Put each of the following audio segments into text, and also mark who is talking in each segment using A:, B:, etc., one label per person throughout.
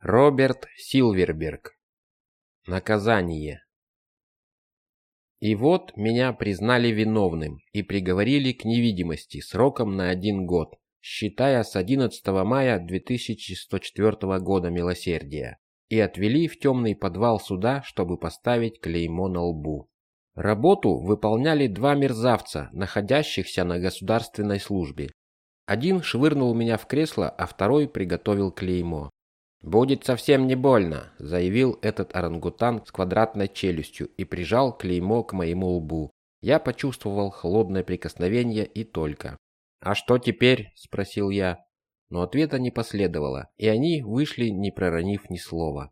A: Роберт Силверберг. Наказание. И вот меня признали виновным и приговорили к невидимости сроком на один год, считая с 11 мая 2104 года милосердия, и отвели в темный подвал суда, чтобы поставить клеймо на лбу. Работу выполняли два мерзавца, находящихся на государственной службе. Один швырнул меня в кресло, а второй приготовил клеймо. «Будет совсем не больно», – заявил этот орангутан с квадратной челюстью и прижал клеймо к моему лбу. Я почувствовал холодное прикосновение и только. «А что теперь?» – спросил я. Но ответа не последовало, и они вышли, не проронив ни слова.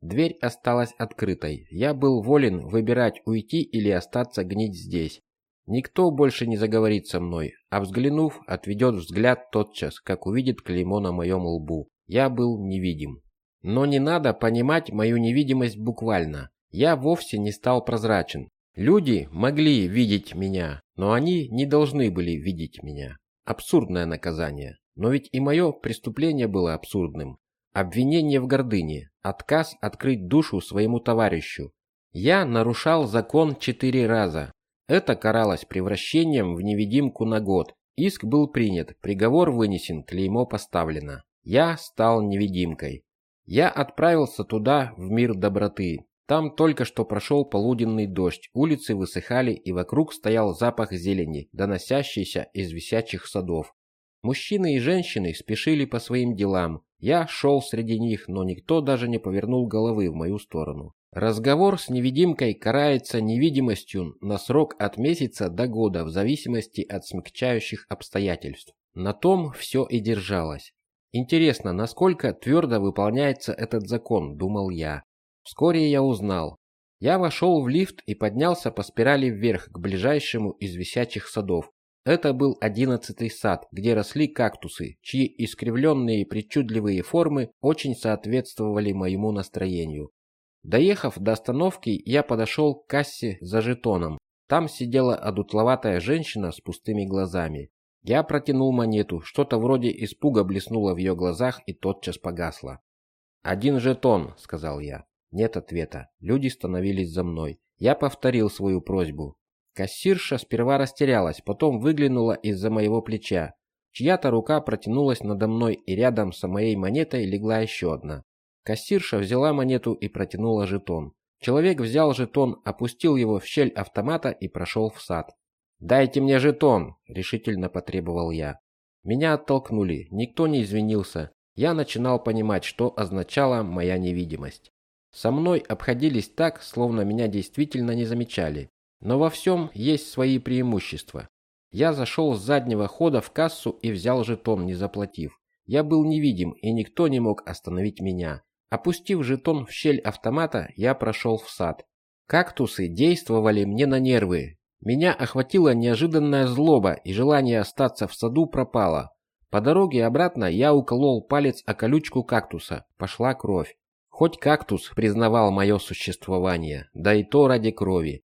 A: Дверь осталась открытой. Я был волен выбирать уйти или остаться гнить здесь. Никто больше не заговорит со мной, а взглянув, отведет взгляд тотчас, как увидит клеймо на моем лбу. Я был невидим. Но не надо понимать мою невидимость буквально. Я вовсе не стал прозрачен. Люди могли видеть меня, но они не должны были видеть меня. Абсурдное наказание. Но ведь и мое преступление было абсурдным. Обвинение в гордыне, отказ открыть душу своему товарищу. Я нарушал закон четыре раза. Это каралось превращением в невидимку на год. Иск был принят, приговор вынесен, клеймо поставлено. Я стал невидимкой. Я отправился туда, в мир доброты. Там только что прошел полуденный дождь, улицы высыхали и вокруг стоял запах зелени, доносящийся из висячих садов. Мужчины и женщины спешили по своим делам. Я шел среди них, но никто даже не повернул головы в мою сторону. Разговор с невидимкой карается невидимостью на срок от месяца до года в зависимости от смягчающих обстоятельств. На том все и держалось. Интересно, насколько твердо выполняется этот закон, думал я. Вскоре я узнал. Я вошел в лифт и поднялся по спирали вверх к ближайшему из висячих садов. Это был одиннадцатый сад, где росли кактусы, чьи искривленные причудливые формы очень соответствовали моему настроению. Доехав до остановки, я подошел к кассе за жетоном. Там сидела одутловатая женщина с пустыми глазами. Я протянул монету, что-то вроде испуга блеснуло в ее глазах и тотчас погасло. «Один жетон», — сказал я. Нет ответа. Люди становились за мной. Я повторил свою просьбу. Кассирша сперва растерялась, потом выглянула из-за моего плеча. Чья-то рука протянулась надо мной, и рядом с моей монетой легла еще одна. Кассирша взяла монету и протянула жетон. Человек взял жетон, опустил его в щель автомата и прошел в сад. «Дайте мне жетон!» – решительно потребовал я. Меня оттолкнули, никто не извинился. Я начинал понимать, что означала моя невидимость. Со мной обходились так, словно меня действительно не замечали. Но во всем есть свои преимущества. Я зашел с заднего хода в кассу и взял жетон, не заплатив. Я был невидим, и никто не мог остановить меня. Опустив жетон в щель автомата, я прошел в сад. Кактусы действовали мне на нервы, меня охватила неожиданная злоба, и желание остаться в саду пропало. По дороге обратно я уколол палец о колючку кактуса. Пошла кровь. Хоть кактус признавал мое существование, да и то ради крови.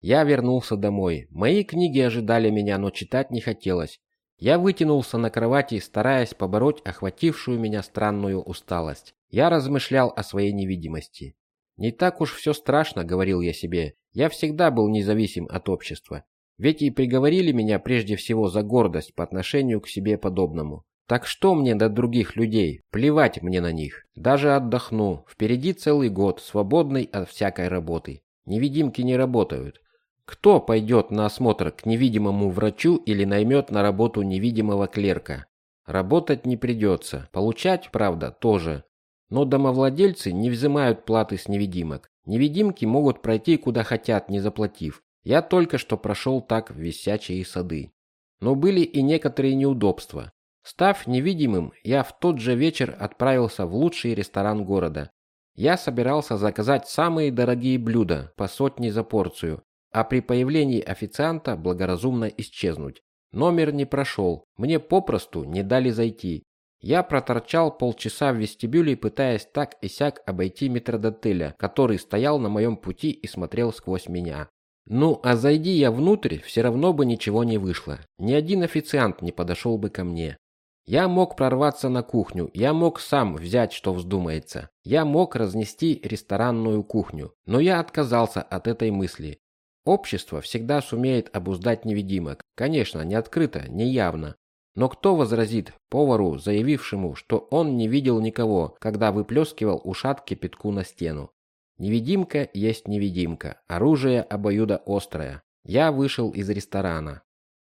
A: Я вернулся домой. Мои книги ожидали меня, но читать не хотелось. Я вытянулся на кровати, стараясь побороть охватившую меня странную усталость. Я размышлял о своей невидимости. Не так уж все страшно, говорил я себе. Я всегда был независим от общества. Ведь и приговорили меня прежде всего за гордость по отношению к себе подобному. Так что мне до других людей? Плевать мне на них. Даже отдохну. Впереди целый год, свободный от всякой работы. Невидимки не работают. Кто пойдет на осмотр к невидимому врачу или наймет на работу невидимого клерка? Работать не придется. Получать, правда, тоже. Но домовладельцы не взимают платы с невидимок. Невидимки могут пройти куда хотят, не заплатив. Я только что прошел так в висячие сады. Но были и некоторые неудобства. Став невидимым, я в тот же вечер отправился в лучший ресторан города. Я собирался заказать самые дорогие блюда, по сотне за порцию, а при появлении официанта благоразумно исчезнуть. Номер не прошел, мне попросту не дали зайти. Я проторчал полчаса в вестибюле, пытаясь так и сяк обойти метрдотеля, который стоял на моем пути и смотрел сквозь меня. Ну, а зайди я внутрь, все равно бы ничего не вышло. Ни один официант не подошел бы ко мне. Я мог прорваться на кухню, я мог сам взять, что вздумается. Я мог разнести ресторанную кухню, но я отказался от этой мысли. Общество всегда сумеет обуздать невидимок. Конечно, не открыто, не явно. Но кто возразит повару, заявившему, что он не видел никого, когда выплескивал ушат кипятку на стену? Невидимка есть невидимка, оружие обоюдоострое. Я вышел из ресторана.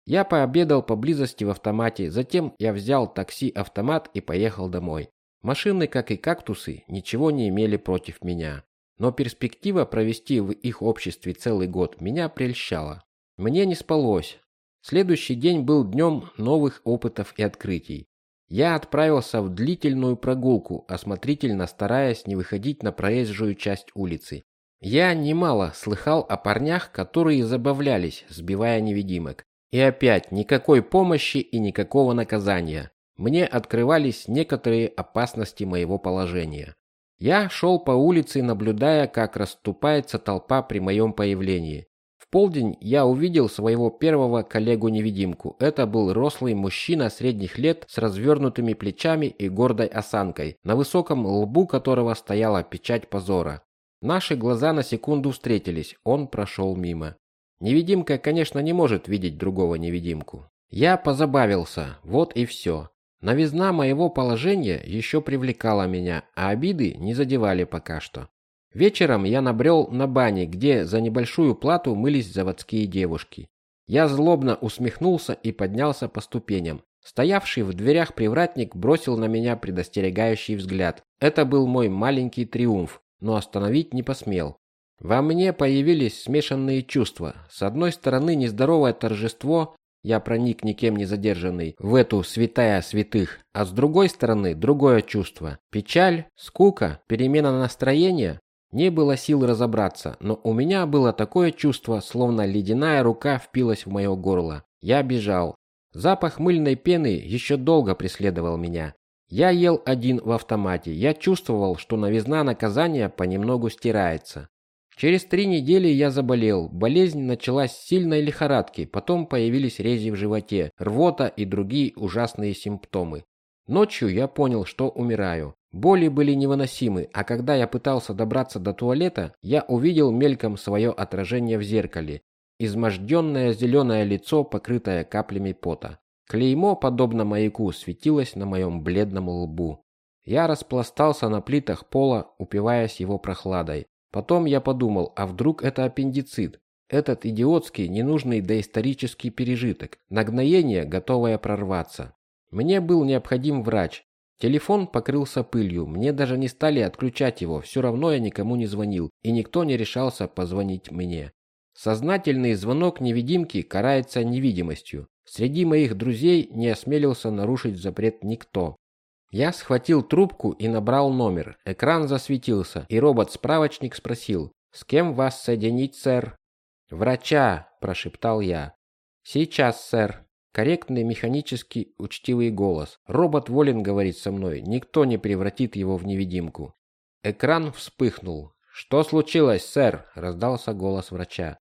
A: Я пообедал поблизости в автомате, затем я взял такси-автомат и поехал домой. Машины, как и кактусы, ничего не имели против меня. Но перспектива провести в их обществе целый год меня прельщала. Мне не спалось. Следующий день был днем новых опытов и открытий. Я отправился в длительную прогулку, осмотрительно стараясь не выходить на проезжую часть улицы. Я немало слыхал о парнях, которые забавлялись, сбивая невидимок. И опять никакой помощи и никакого наказания. Мне открывались некоторые опасности моего положения. Я шел по улице, наблюдая, как расступается толпа при моем появлении. Полдень я увидел своего первого коллегу-невидимку. Это был рослый мужчина средних лет с развернутыми плечами и гордой осанкой, на высоком лбу которого стояла печать позора. Наши глаза на секунду встретились, он прошел мимо. Невидимка, конечно, не может видеть другого невидимку. Я позабавился, вот и все. Новизна моего положения еще привлекала меня, а обиды не задевали пока что. Вечером я набрел на бане, где за небольшую плату мылись заводские девушки. Я злобно усмехнулся и поднялся по ступеням. Стоявший в дверях привратник бросил на меня предостерегающий взгляд. Это был мой маленький триумф, но остановить не посмел. Во мне появились смешанные чувства. С одной стороны, нездоровое торжество, я проник никем не задержанный в эту святая святых, а с другой стороны другое чувство. Печаль, скука, перемена настроения. Не было сил разобраться, но у меня было такое чувство, словно ледяная рука впилась в мое горло. Я бежал. Запах мыльной пены еще долго преследовал меня. Я ел один в автомате. Я чувствовал, что новизна наказания понемногу стирается. Через три недели я заболел. Болезнь началась с сильной лихорадки, потом появились рези в животе, рвота и другие ужасные симптомы. Ночью я понял, что умираю. Боли были невыносимы, а когда я пытался добраться до туалета, я увидел мельком свое отражение в зеркале. Изможденное зеленое лицо, покрытое каплями пота. Клеймо, подобно маяку, светилось на моем бледном лбу. Я распластался на плитах пола, упиваясь его прохладой. Потом я подумал, а вдруг это аппендицит? Этот идиотский, ненужный доисторический пережиток, нагноение, готовое прорваться. Мне был необходим врач. Телефон покрылся пылью, мне даже не стали отключать его, все равно я никому не звонил, и никто не решался позвонить мне. Сознательный звонок невидимки карается невидимостью. Среди моих друзей не осмелился нарушить запрет никто. Я схватил трубку и набрал номер. Экран засветился, и робот-справочник спросил: "С кем вас соединить, сэр?" "Врача", прошептал я. "Сейчас, сэр". Корректный, механический, учтивый голос. Робот волен говорить со мной, никто не превратит его в невидимку. Экран вспыхнул. "Что случилось, сэр?" раздался голос врача.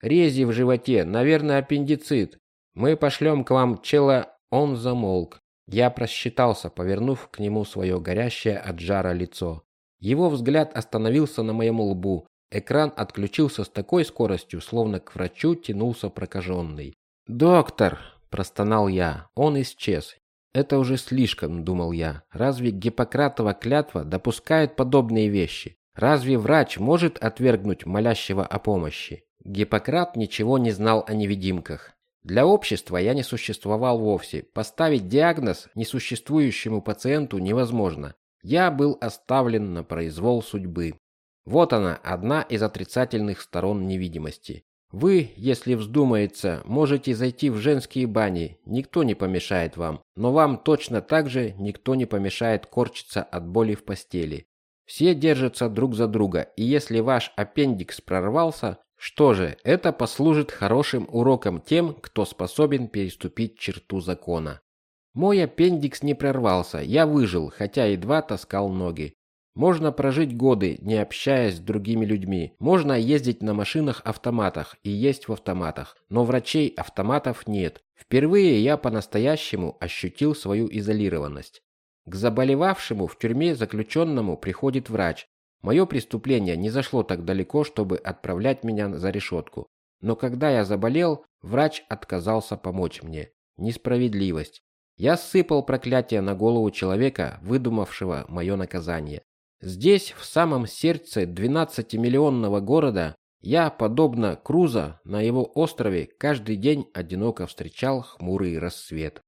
A: "Рези в животе, наверное, аппендицит. Мы пошлем к вам чела". Он замолк. Я просчитался, повернув к нему свое горящее от жара лицо. Его взгляд остановился на моем лбу. Экран отключился с такой скоростью, словно к врачу тянулся прокаженный. «Доктор!» – простонал я. Он исчез. «Это уже слишком», – думал я. «Разве Гиппократова клятва допускает подобные вещи? Разве врач может отвергнуть молящего о помощи?» Гиппократ ничего не знал о невидимках. Для общества я не существовал вовсе. Поставить диагноз несуществующему пациенту невозможно. Я был оставлен на произвол судьбы. Вот она, одна из отрицательных сторон невидимости. Вы, если вздумается, можете зайти в женские бани, никто не помешает вам, но вам точно так же никто не помешает корчиться от боли в постели. Все держатся друг за друга, и если ваш аппендикс прорвался, что же, это послужит хорошим уроком тем, кто способен переступить черту закона. Мой аппендикс не прорвался, я выжил, хотя едва таскал ноги. Можно прожить годы, не общаясь с другими людьми. Можно ездить на машинах-автоматах и есть в автоматах. Но врачей-автоматов нет. Впервые я по-настоящему ощутил свою изолированность. К заболевавшему в тюрьме заключенному приходит врач. Мое преступление не зашло так далеко, чтобы отправлять меня за решетку. Но когда я заболел, врач отказался помочь мне. Несправедливость. Я сыпал проклятие на голову человека, выдумавшего мое наказание. Здесь, в самом сердце 12-миллионного города, я, подобно Круза, на его острове каждый день одиноко встречал хмурый рассвет.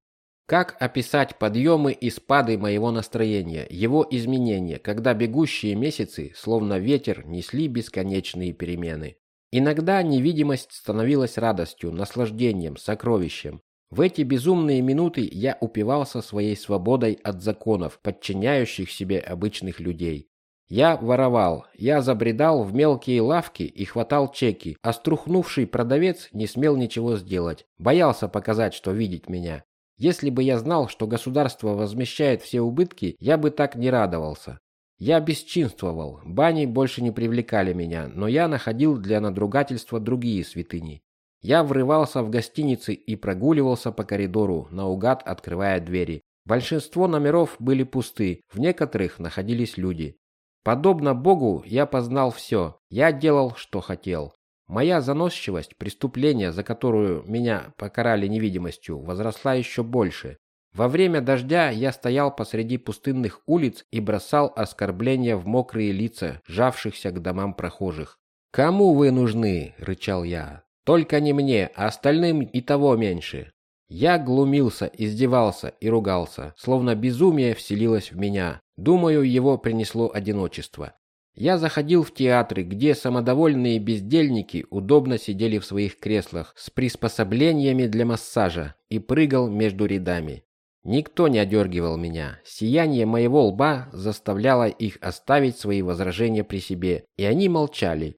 A: Как описать подъемы и спады моего настроения, его изменения, когда бегущие месяцы, словно ветер, несли бесконечные перемены? Иногда невидимость становилась радостью, наслаждением, сокровищем. В эти безумные минуты я упивался своей свободой от законов, подчиняющих себе обычных людей. Я воровал, я забредал в мелкие лавки и хватал чеки, а струхнувший продавец не смел ничего сделать, боялся показать, что видит меня. Если бы я знал, что государство возмещает все убытки, я бы так не радовался. Я бесчинствовал, бани больше не привлекали меня, но я находил для надругательства другие святыни. Я врывался в гостиницы и прогуливался по коридору, наугад открывая двери. Большинство номеров были пусты, в некоторых находились люди. Подобно Богу, я познал все. Я делал, что хотел. Моя заносчивость, преступление, за которую меня покарали невидимостью, возросла еще больше. Во время дождя я стоял посреди пустынных улиц и бросал оскорбления в мокрые лица, жавшихся к домам прохожих. «Кому вы нужны?» – рычал я. Только не мне, а остальным и того меньше. Я глумился, издевался и ругался, словно безумие вселилось в меня. Думаю, его принесло одиночество. Я заходил в театры, где самодовольные бездельники удобно сидели в своих креслах с приспособлениями для массажа и прыгал между рядами. Никто не одергивал меня. Сияние моего лба заставляло их оставить свои возражения при себе, и они молчали,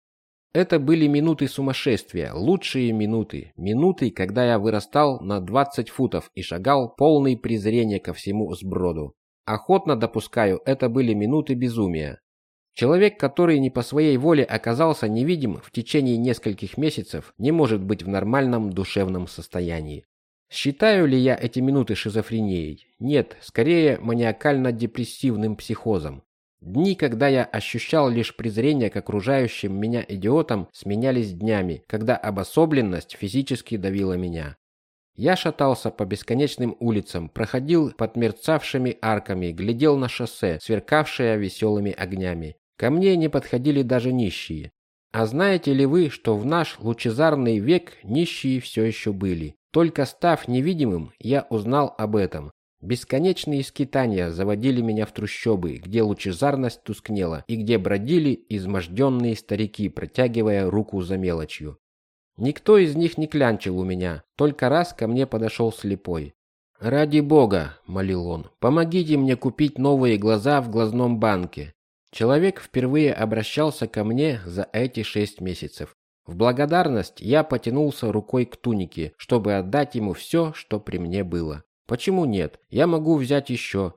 A: это были минуты сумасшествия, лучшие минуты. Минуты, когда я вырастал на 20 футов и шагал полный презрения ко всему сброду. Охотно допускаю, это были минуты безумия. Человек, который не по своей воле оказался невидим в течение нескольких месяцев, не может быть в нормальном душевном состоянии. Считаю ли я эти минуты шизофренией? Нет, скорее маниакально-депрессивным психозом. Дни, когда я ощущал лишь презрение к окружающим меня идиотам, сменялись днями, когда обособленность физически давила меня. Я шатался по бесконечным улицам, проходил под мерцавшими арками, глядел на шоссе, сверкавшее веселыми огнями. Ко мне не подходили даже нищие. А знаете ли вы, что в наш лучезарный век нищие все еще были? Только став невидимым, я узнал об этом. Бесконечные скитания заводили меня в трущобы, где лучезарность тускнела, и где бродили изможденные старики, протягивая руку за мелочью. Никто из них не клянчил у меня, только раз ко мне подошел слепой. «Ради Бога», — молил он, — «помогите мне купить новые глаза в глазном банке». Человек впервые обращался ко мне за эти шесть месяцев. В благодарность я потянулся рукой к тунике, чтобы отдать ему все, что при мне было. Почему нет? Я могу взять еще.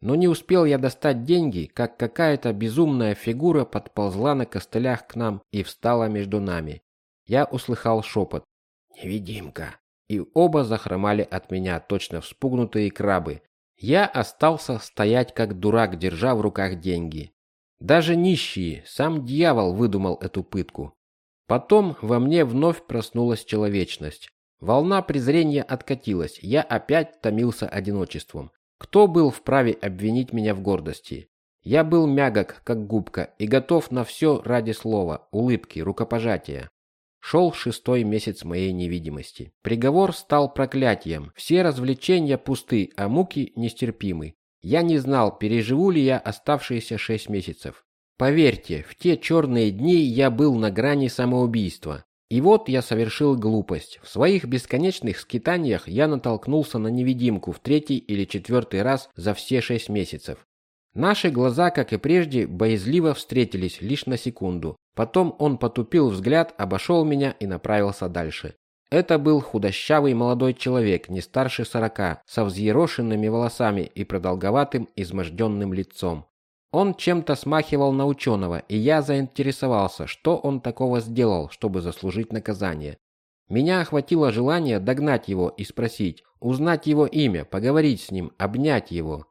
A: Но не успел я достать деньги, как какая-то безумная фигура подползла на костылях к нам и встала между нами. Я услыхал шепот. «Невидимка!» И оба захромали от меня, точно вспугнутые крабы. Я остался стоять как дурак, держа в руках деньги. Даже нищие, сам дьявол выдумал эту пытку. Потом во мне вновь проснулась человечность. Волна презрения откатилась, я опять томился одиночеством. Кто был вправе обвинить меня в гордости? Я был мягок, как губка, и готов на все ради слова, улыбки, рукопожатия. Шел шестой месяц моей невидимости. Приговор стал проклятием. Все развлечения пусты, а муки нестерпимы. Я не знал, переживу ли я оставшиеся шесть месяцев. Поверьте, в те черные дни я был на грани самоубийства. И вот я совершил глупость. В своих бесконечных скитаниях я натолкнулся на невидимку в третий или четвертый раз за все шесть месяцев. Наши глаза, как и прежде, боязливо встретились лишь на секунду. Потом он потупил взгляд, обошел меня и направился дальше. Это был худощавый молодой человек, не старше сорока, со взъерошенными волосами и продолговатым изможденным лицом. Он чем-то смахивал на ученого, и я заинтересовался, что он такого сделал, чтобы заслужить наказание. Меня охватило желание догнать его и спросить, узнать его имя, поговорить с ним, обнять его.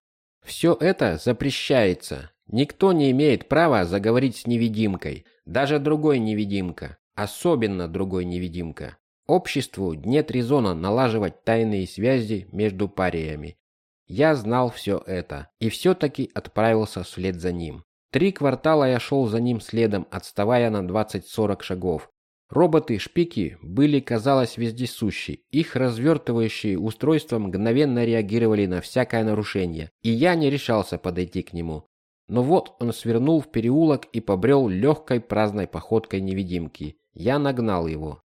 A: Все это запрещается. Никто не имеет права заговорить с невидимкой, даже другой невидимка, особенно другой невидимка. Обществу нет резона налаживать тайные связи между париями. Я знал все это и все-таки отправился вслед за ним. Три квартала я шел за ним следом, отставая на 20-40 шагов. Роботы-шпики были, казалось, вездесущи. Их развертывающие устройства мгновенно реагировали на всякое нарушение, и я не решался подойти к нему. Но вот он свернул в переулок и побрел легкой праздной походкой невидимки. Я нагнал его.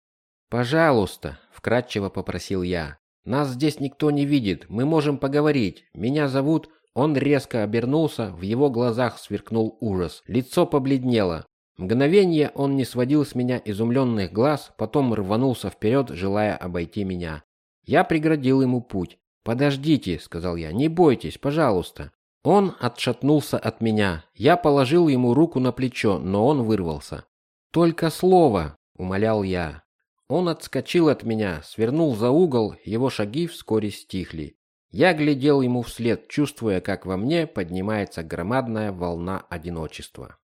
A: «Пожалуйста», — вкратчиво попросил я. «Нас здесь никто не видит, мы можем поговорить. Меня зовут...» Он резко обернулся, в его глазах сверкнул ужас. Лицо побледнело. Мгновение он не сводил с меня изумленных глаз, потом рванулся вперед, желая обойти меня. Я преградил ему путь. «Подождите», — сказал я, — «не бойтесь, пожалуйста». Он отшатнулся от меня. Я положил ему руку на плечо, но он вырвался. «Только слово», — умолял я. Он отскочил от меня, свернул за угол, его шаги вскоре стихли. Я глядел ему вслед, чувствуя, как во мне поднимается громадная волна одиночества.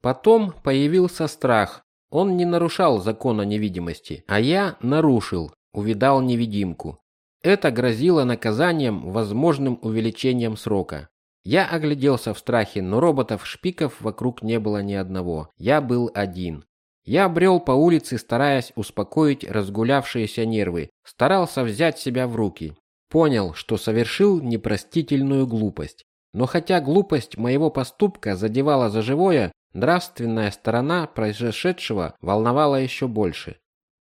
A: Потом появился страх. Он не нарушал закона невидимости, а я нарушил, увидал невидимку. Это грозило наказанием, возможным увеличением срока. Я огляделся в страхе, но роботов-шпиков вокруг не было ни одного. Я был один. Я брел по улице, стараясь успокоить разгулявшиеся нервы, старался взять себя в руки. Понял, что совершил непростительную глупость. Но хотя глупость моего поступка задевала за живое, Нравственная сторона произошедшего волновала еще больше.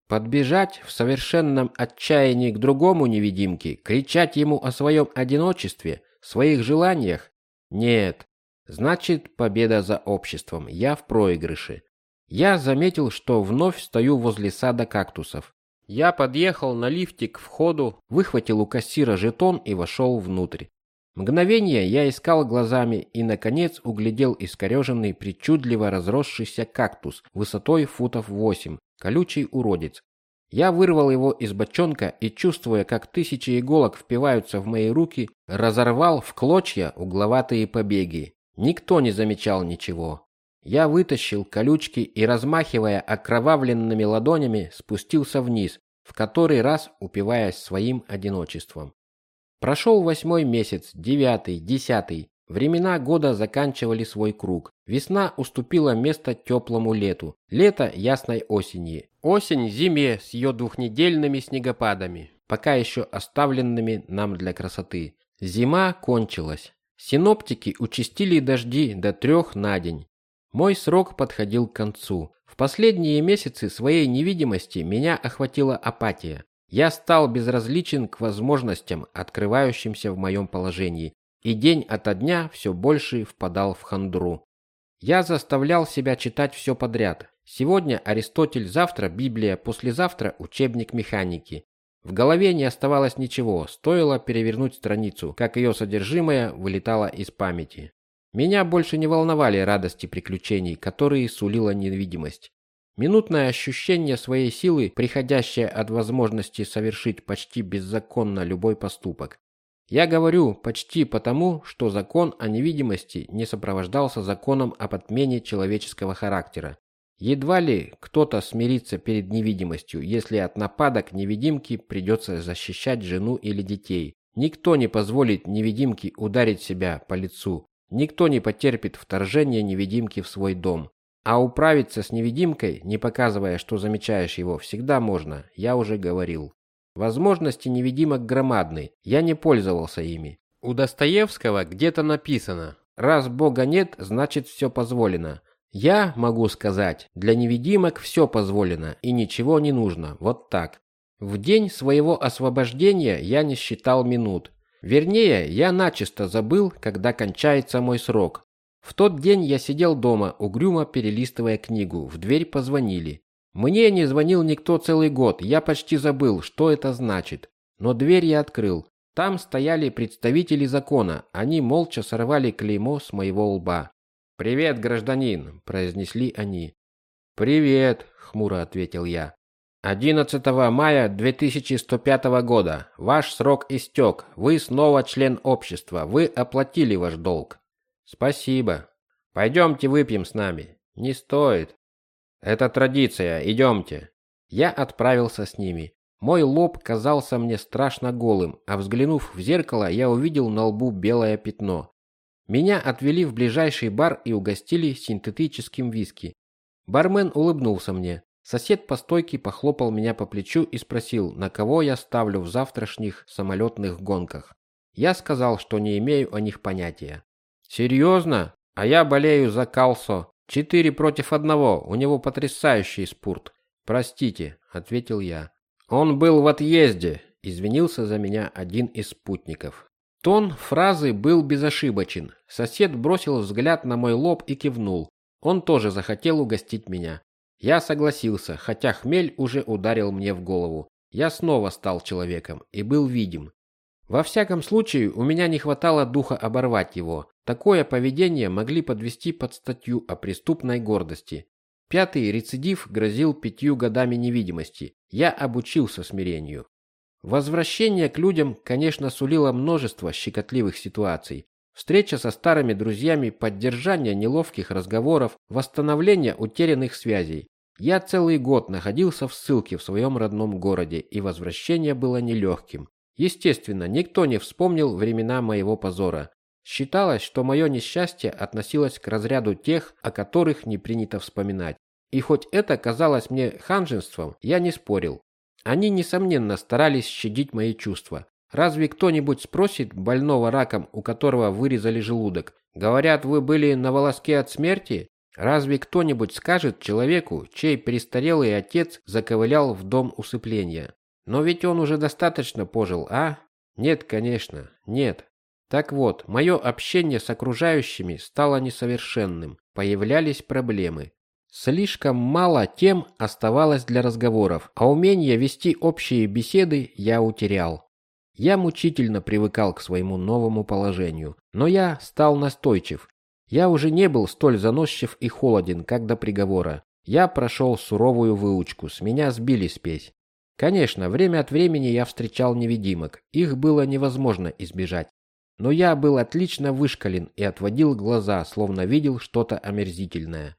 A: Подбежать в совершенном отчаянии к другому невидимке, кричать ему о своем одиночестве, своих желаниях? Нет. Значит, победа за обществом. Я в проигрыше. Я заметил, что вновь стою возле сада кактусов. Я подъехал на лифте к входу, выхватил у кассира жетон и вошел внутрь. Мгновение я искал глазами и, наконец, углядел искореженный, причудливо разросшийся кактус высотой футов восемь, колючий уродец. Я вырвал его из бочонка и, чувствуя, как тысячи иголок впиваются в мои руки, разорвал в клочья угловатые побеги. Никто не замечал ничего. Я вытащил колючки и, размахивая окровавленными ладонями, спустился вниз, в который раз упиваясь своим одиночеством. Прошел восьмой месяц, девятый, десятый. Времена года заканчивали свой круг. Весна уступила место теплому лету. Лето ясной осени. Осень зиме с ее двухнедельными снегопадами, пока еще оставленными нам для красоты. Зима кончилась. Синоптики участили дожди до трех на день. Мой срок подходил к концу. В последние месяцы своей невидимости меня охватила апатия. Я стал безразличен к возможностям, открывающимся в моем положении, и день ото дня все больше впадал в хандру. Я заставлял себя читать все подряд. Сегодня Аристотель, завтра Библия, послезавтра учебник механики. В голове не оставалось ничего, стоило перевернуть страницу, как ее содержимое вылетало из памяти. Меня больше не волновали радости приключений, которые сулила невидимость. Минутное ощущение своей силы, приходящее от возможности совершить почти беззаконно любой поступок. Я говорю почти потому, что закон о невидимости не сопровождался законом об отмене человеческого характера. Едва ли кто-то смирится перед невидимостью, если от нападок невидимки придется защищать жену или детей. Никто не позволит невидимке ударить себя по лицу. Никто не потерпит вторжение невидимки в свой дом. А управиться с невидимкой, не показывая, что замечаешь его, всегда можно, я уже говорил. Возможности невидимок громадны, я не пользовался ими. У Достоевского где-то написано «Раз Бога нет, значит все позволено». Я могу сказать, для невидимок все позволено и ничего не нужно, вот так. В день своего освобождения я не считал минут. Вернее, я начисто забыл, когда кончается мой срок, в тот день я сидел дома, угрюмо перелистывая книгу. В дверь позвонили. Мне не звонил никто целый год, я почти забыл, что это значит. Но дверь я открыл. Там стояли представители закона, они молча сорвали клеймо с моего лба. «Привет, гражданин», – произнесли они. «Привет», – хмуро ответил я. 11 мая 2105 года. Ваш срок истек. Вы снова член общества. Вы оплатили ваш долг. Спасибо. Пойдемте выпьем с нами. Не стоит. Это традиция. Идемте. Я отправился с ними. Мой лоб казался мне страшно голым, а взглянув в зеркало, я увидел на лбу белое пятно. Меня отвели в ближайший бар и угостили синтетическим виски. Бармен улыбнулся мне. Сосед по стойке похлопал меня по плечу и спросил, на кого я ставлю в завтрашних самолетных гонках. Я сказал, что не имею о них понятия. «Серьезно? А я болею за Калсо. Четыре против одного. У него потрясающий спорт». «Простите», — ответил я. «Он был в отъезде», — извинился за меня один из спутников. Тон фразы был безошибочен. Сосед бросил взгляд на мой лоб и кивнул. Он тоже захотел угостить меня. Я согласился, хотя хмель уже ударил мне в голову. Я снова стал человеком и был видим. Во всяком случае, у меня не хватало духа оборвать его. Такое поведение могли подвести под статью о преступной гордости. Пятый рецидив грозил пятью годами невидимости. Я обучился смирению. Возвращение к людям, конечно, сулило множество щекотливых ситуаций. Встреча со старыми друзьями, поддержание неловких разговоров, восстановление утерянных связей. Я целый год находился в ссылке в своем родном городе, и возвращение было нелегким. Естественно, никто не вспомнил времена моего позора. Считалось, что мое несчастье относилось к разряду тех, о которых не принято вспоминать. И хоть это казалось мне ханжеством, я не спорил. Они, несомненно, старались щадить мои чувства. Разве кто-нибудь спросит больного раком, у которого вырезали желудок? Говорят, вы были на волоске от смерти? Разве кто-нибудь скажет человеку, чей престарелый отец заковылял в дом усыпления? Но ведь он уже достаточно пожил, а? Нет, конечно, нет. Так вот, мое общение с окружающими стало несовершенным, появлялись проблемы. Слишком мало тем оставалось для разговоров, а умение вести общие беседы я утерял. Я мучительно привыкал к своему новому положению, но я стал настойчив. Я уже не был столь заносчив и холоден, как до приговора. Я прошел суровую выучку, с меня сбили спесь. Конечно, время от времени я встречал невидимок, их было невозможно избежать. Но я был отлично вышкален и отводил глаза, словно видел что-то омерзительное.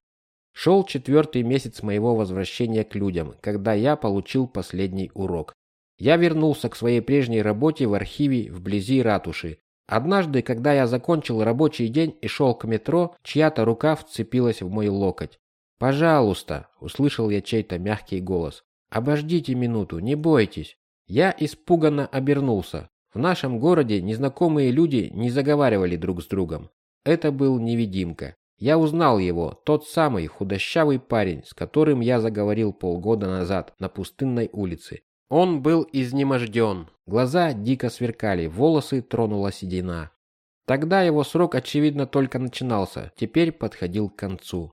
A: Шел четвертый месяц моего возвращения к людям, когда я получил последний урок. Я вернулся к своей прежней работе в архиве вблизи ратуши. Однажды, когда я закончил рабочий день и шел к метро, чья-то рука вцепилась в мой локоть. «Пожалуйста», — услышал я чей-то мягкий голос. «Обождите минуту, не бойтесь». Я испуганно обернулся. В нашем городе незнакомые люди не заговаривали друг с другом. Это был невидимка. Я узнал его, тот самый худощавый парень, с которым я заговорил полгода назад на пустынной улице. Он был изнеможден, глаза дико сверкали, волосы тронула седина. Тогда его срок, очевидно, только начинался, теперь подходил к концу.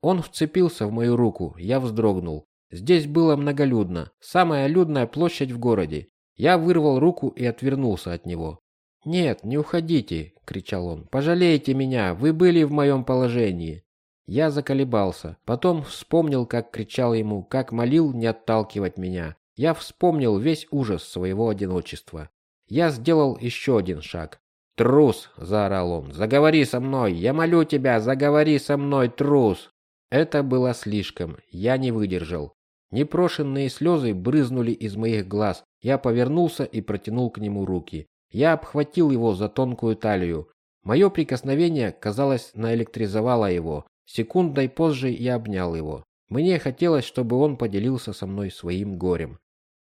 A: Он вцепился в мою руку, я вздрогнул. Здесь было многолюдно, самая людная площадь в городе. Я вырвал руку и отвернулся от него. «Нет, не уходите!» – кричал он. «Пожалейте меня, вы были в моем положении!» Я заколебался, потом вспомнил, как кричал ему, как молил не отталкивать меня. Я вспомнил весь ужас своего одиночества. Я сделал еще один шаг. «Трус!» – заорал он. «Заговори со мной! Я молю тебя, заговори со мной, трус!» Это было слишком. Я не выдержал. Непрошенные слезы брызнули из моих глаз. Я повернулся и протянул к нему руки. Я обхватил его за тонкую талию. Мое прикосновение, казалось, наэлектризовало его. Секундой позже я обнял его. Мне хотелось, чтобы он поделился со мной своим горем.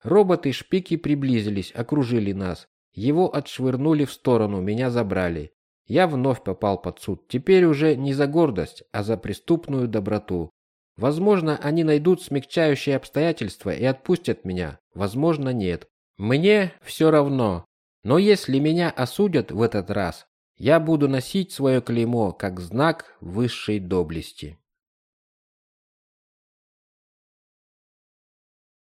A: Роботы-шпики приблизились, окружили нас. Его отшвырнули в сторону, меня забрали. Я вновь попал под суд. Теперь уже не за гордость, а за преступную доброту. Возможно, они найдут смягчающие обстоятельства и отпустят меня. Возможно, нет. Мне все равно. Но если меня осудят в этот раз, я буду носить свое клеймо как знак высшей доблести.